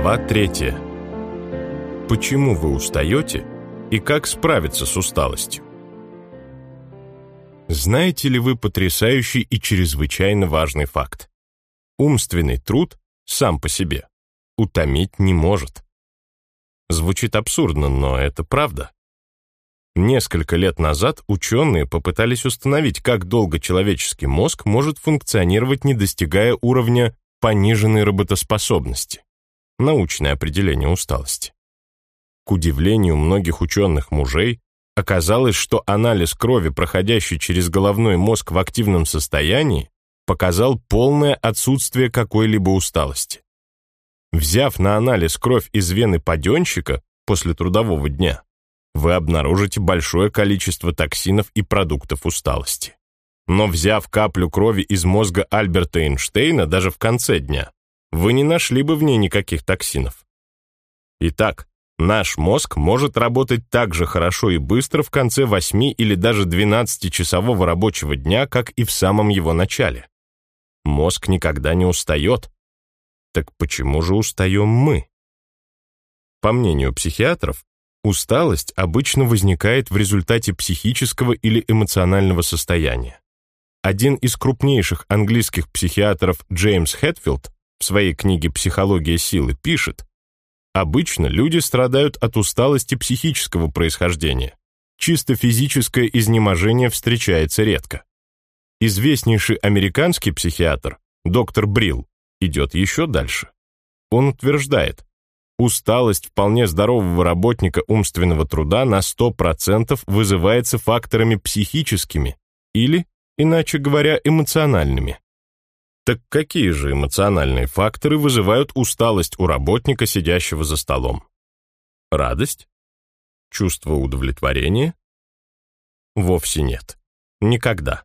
Глава третья. Почему вы устаете и как справиться с усталостью? Знаете ли вы потрясающий и чрезвычайно важный факт? Умственный труд сам по себе утомить не может. Звучит абсурдно, но это правда. Несколько лет назад ученые попытались установить, как долго человеческий мозг может функционировать, не достигая уровня пониженной работоспособности. Научное определение усталости. К удивлению многих ученых мужей, оказалось, что анализ крови, проходящий через головной мозг в активном состоянии, показал полное отсутствие какой-либо усталости. Взяв на анализ кровь из вены паденщика после трудового дня, вы обнаружите большое количество токсинов и продуктов усталости. Но взяв каплю крови из мозга Альберта Эйнштейна даже в конце дня, вы не нашли бы в ней никаких токсинов. Итак, наш мозг может работать так же хорошо и быстро в конце 8 или даже 12-часового рабочего дня, как и в самом его начале. Мозг никогда не устает. Так почему же устаем мы? По мнению психиатров, Усталость обычно возникает в результате психического или эмоционального состояния. Один из крупнейших английских психиатров Джеймс Хэтфилд в своей книге «Психология силы» пишет, «Обычно люди страдают от усталости психического происхождения. Чисто физическое изнеможение встречается редко». Известнейший американский психиатр, доктор Брилл, идет еще дальше. Он утверждает, Усталость вполне здорового работника умственного труда на 100% вызывается факторами психическими или, иначе говоря, эмоциональными. Так какие же эмоциональные факторы вызывают усталость у работника, сидящего за столом? Радость? Чувство удовлетворения? Вовсе нет. Никогда.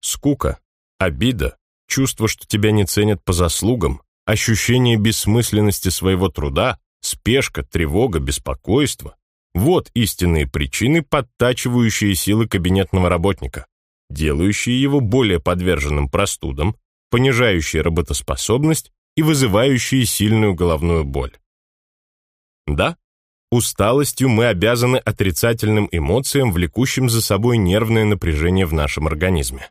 Скука, обида, чувство, что тебя не ценят по заслугам, ощущение бессмысленности своего труда, спешка, тревога, беспокойство – вот истинные причины, подтачивающие силы кабинетного работника, делающие его более подверженным простудам, понижающие работоспособность и вызывающие сильную головную боль. Да, усталостью мы обязаны отрицательным эмоциям, влекущим за собой нервное напряжение в нашем организме.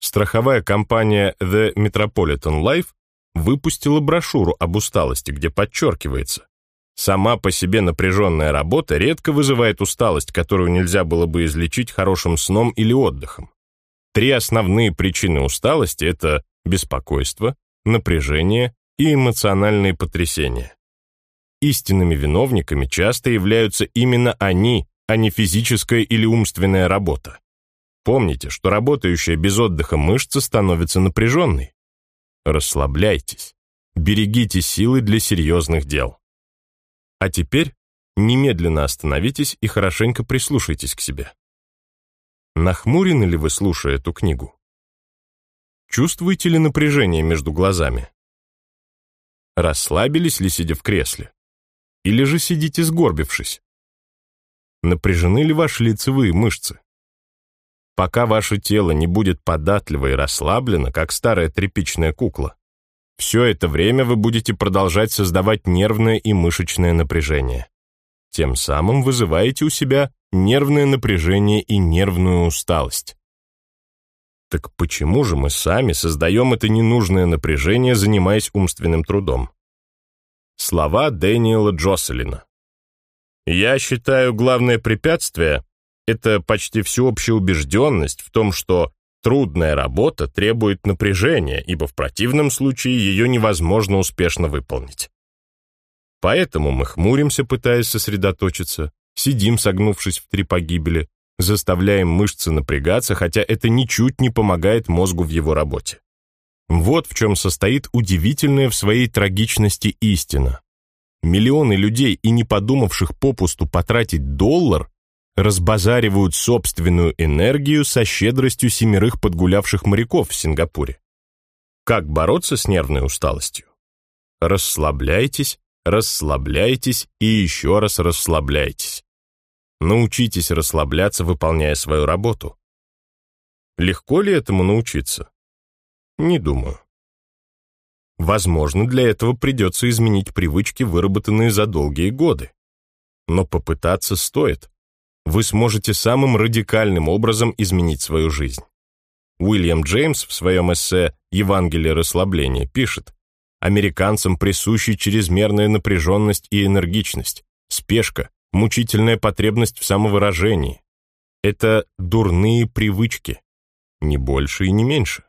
Страховая компания The Metropolitan Life выпустила брошюру об усталости, где подчеркивается, сама по себе напряженная работа редко вызывает усталость, которую нельзя было бы излечить хорошим сном или отдыхом. Три основные причины усталости – это беспокойство, напряжение и эмоциональные потрясения. Истинными виновниками часто являются именно они, а не физическая или умственная работа. Помните, что работающая без отдыха мышца становится напряженной. Расслабляйтесь. Берегите силы для серьезных дел. А теперь немедленно остановитесь и хорошенько прислушайтесь к себе. Нахмурены ли вы, слушая эту книгу? Чувствуете ли напряжение между глазами? Расслабились ли, сидя в кресле? Или же сидите сгорбившись? Напряжены ли ваши лицевые мышцы? пока ваше тело не будет податливо и расслаблено, как старая тряпичная кукла. Все это время вы будете продолжать создавать нервное и мышечное напряжение. Тем самым вызываете у себя нервное напряжение и нервную усталость. Так почему же мы сами создаем это ненужное напряжение, занимаясь умственным трудом? Слова Дэниела Джоселина. Я считаю, главное препятствие это почти всеобщая убежденность в том, что трудная работа требует напряжения, ибо в противном случае ее невозможно успешно выполнить. Поэтому мы хмуримся, пытаясь сосредоточиться, сидим, согнувшись в три погибели, заставляем мышцы напрягаться, хотя это ничуть не помогает мозгу в его работе. Вот в чем состоит удивительная в своей трагичности истина. Миллионы людей и не подумавших попусту потратить доллар разбазаривают собственную энергию со щедростью семерых подгулявших моряков в Сингапуре. Как бороться с нервной усталостью? Расслабляйтесь, расслабляйтесь и еще раз расслабляйтесь. Научитесь расслабляться, выполняя свою работу. Легко ли этому научиться? Не думаю. Возможно, для этого придется изменить привычки, выработанные за долгие годы. Но попытаться стоит. Вы сможете самым радикальным образом изменить свою жизнь. Уильям Джеймс в своем эссе «Евангелие расслабления» пишет, «Американцам присущи чрезмерная напряженность и энергичность, спешка, мучительная потребность в самовыражении. Это дурные привычки, не больше и не меньше.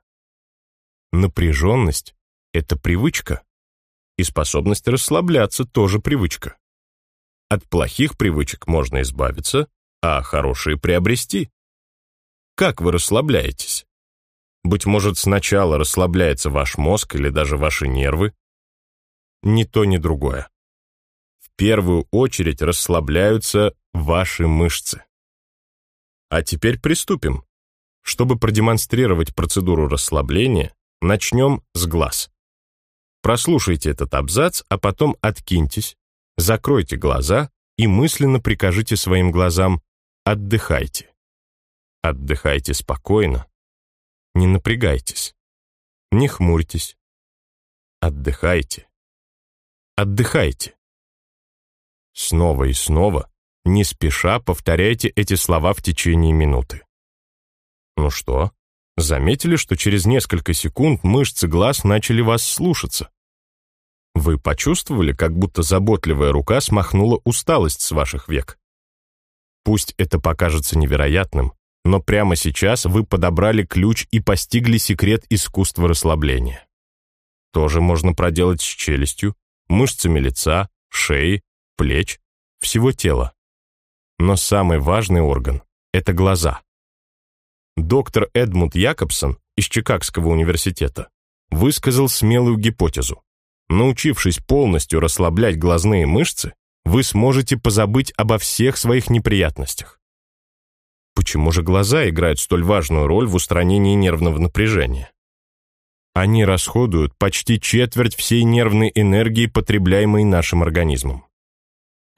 Напряженность — это привычка, и способность расслабляться тоже привычка. От плохих привычек можно избавиться, а хорошие приобрести. Как вы расслабляетесь? Быть может, сначала расслабляется ваш мозг или даже ваши нервы? Ни то, ни другое. Первую очередь расслабляются ваши мышцы. А теперь приступим. Чтобы продемонстрировать процедуру расслабления, начнем с глаз. Прослушайте этот абзац, а потом откиньтесь, закройте глаза и мысленно прикажите своим глазам «отдыхайте». Отдыхайте спокойно, не напрягайтесь, не хмурьтесь. Отдыхайте. Отдыхайте. Снова и снова, не спеша, повторяйте эти слова в течение минуты. Ну что, заметили, что через несколько секунд мышцы глаз начали вас слушаться? Вы почувствовали, как будто заботливая рука смахнула усталость с ваших век? Пусть это покажется невероятным, но прямо сейчас вы подобрали ключ и постигли секрет искусства расслабления. Тоже можно проделать с челюстью, мышцами лица, шеи, плеч, всего тела. Но самый важный орган — это глаза доктор Эдмунд Якобсон из Чикагского университета высказал смелую гипотезу. Научившись полностью расслаблять глазные мышцы, вы сможете позабыть обо всех своих неприятностях. Почему же глаза играют столь важную роль в устранении нервного напряжения? Они расходуют почти четверть всей нервной энергии, потребляемой нашим организмом.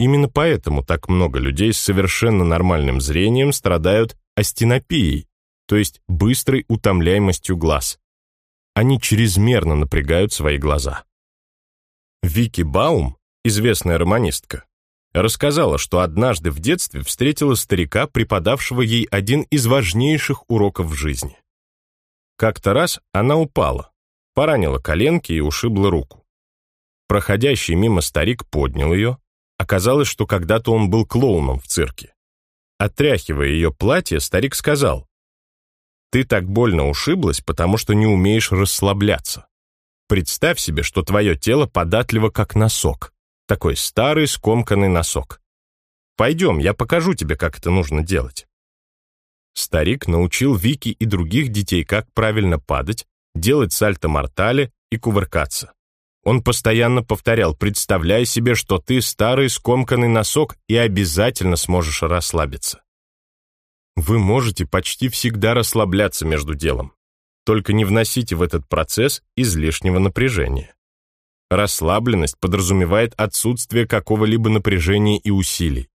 Именно поэтому так много людей с совершенно нормальным зрением страдают астенопией, то есть быстрой утомляемостью глаз. Они чрезмерно напрягают свои глаза. Вики Баум, известная романистка, рассказала, что однажды в детстве встретила старика, преподавшего ей один из важнейших уроков в жизни. Как-то раз она упала, поранила коленки и ушибла руку. Проходящий мимо старик поднял ее. Оказалось, что когда-то он был клоуном в цирке. Отряхивая ее платье, старик сказал, ты так больно ушиблась, потому что не умеешь расслабляться. Представь себе, что твое тело податливо, как носок. Такой старый скомканный носок. Пойдем, я покажу тебе, как это нужно делать. Старик научил Вики и других детей, как правильно падать, делать сальто-мортале и кувыркаться. Он постоянно повторял, представляй себе, что ты старый скомканный носок и обязательно сможешь расслабиться. Вы можете почти всегда расслабляться между делом. Только не вносите в этот процесс излишнего напряжения. Расслабленность подразумевает отсутствие какого-либо напряжения и усилий.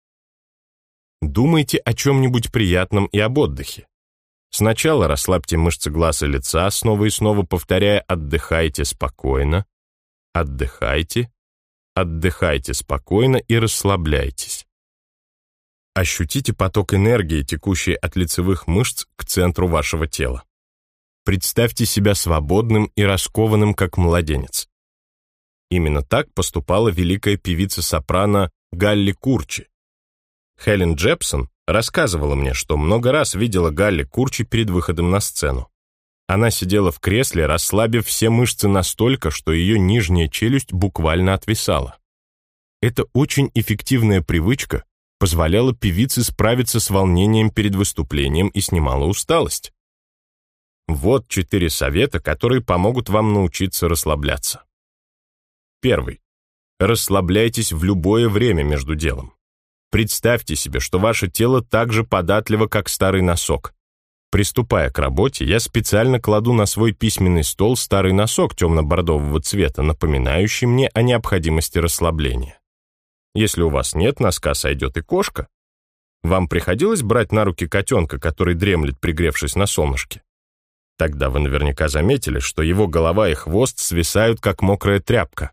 Думайте о чем-нибудь приятном и об отдыхе. Сначала расслабьте мышцы глаз и лица, снова и снова повторяя «отдыхайте спокойно», «отдыхайте», «отдыхайте спокойно» и расслабляйтесь. Ощутите поток энергии, текущей от лицевых мышц к центру вашего тела. Представьте себя свободным и раскованным, как младенец. Именно так поступала великая певица-сопрано Галли Курчи. Хелен Джепсон рассказывала мне, что много раз видела Галли Курчи перед выходом на сцену. Она сидела в кресле, расслабив все мышцы настолько, что ее нижняя челюсть буквально отвисала. Это очень эффективная привычка, позволяла певице справиться с волнением перед выступлением и снимала усталость. Вот четыре совета, которые помогут вам научиться расслабляться. Первый. Расслабляйтесь в любое время между делом. Представьте себе, что ваше тело так же податливо, как старый носок. Приступая к работе, я специально кладу на свой письменный стол старый носок темно-бордового цвета, напоминающий мне о необходимости расслабления. Если у вас нет носка, сойдет и кошка. Вам приходилось брать на руки котенка, который дремлет, пригревшись на солнышке? Тогда вы наверняка заметили, что его голова и хвост свисают, как мокрая тряпка.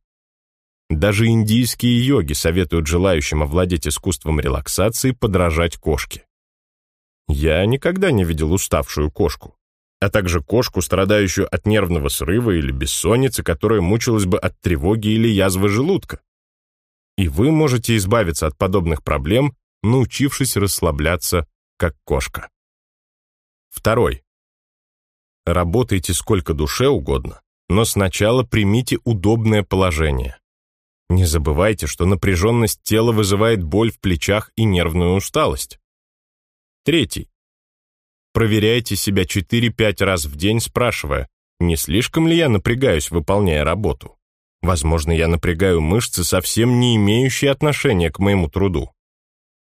Даже индийские йоги советуют желающим овладеть искусством релаксации подражать кошке. Я никогда не видел уставшую кошку, а также кошку, страдающую от нервного срыва или бессонницы, которая мучилась бы от тревоги или язвы желудка. И вы можете избавиться от подобных проблем, научившись расслабляться, как кошка. Второй. Работайте сколько душе угодно, но сначала примите удобное положение. Не забывайте, что напряженность тела вызывает боль в плечах и нервную усталость. Третий. Проверяйте себя 4-5 раз в день, спрашивая, не слишком ли я напрягаюсь, выполняя работу. Возможно, я напрягаю мышцы, совсем не имеющие отношения к моему труду.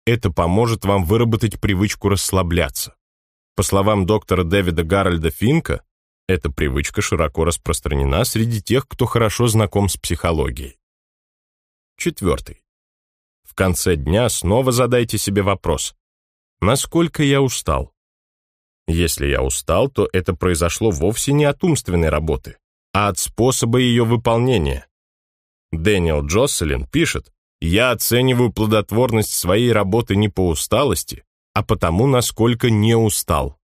Это поможет вам выработать привычку расслабляться. По словам доктора Дэвида Гарольда Финка, эта привычка широко распространена среди тех, кто хорошо знаком с психологией. Четвертый. В конце дня снова задайте себе вопрос. Насколько я устал? Если я устал, то это произошло вовсе не от умственной работы, а от способа ее выполнения. Дэниел Джосселин пишет, «Я оцениваю плодотворность своей работы не по усталости, а потому, насколько не устал».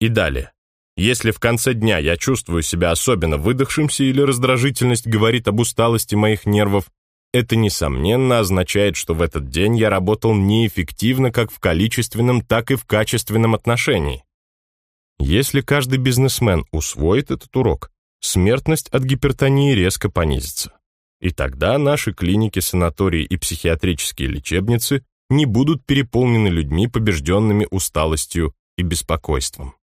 И далее. Если в конце дня я чувствую себя особенно выдохшимся или раздражительность говорит об усталости моих нервов, это, несомненно, означает, что в этот день я работал неэффективно как в количественном, так и в качественном отношении. Если каждый бизнесмен усвоит этот урок, смертность от гипертонии резко понизится. И тогда наши клиники, санатории и психиатрические лечебницы не будут переполнены людьми, побежденными усталостью и беспокойством.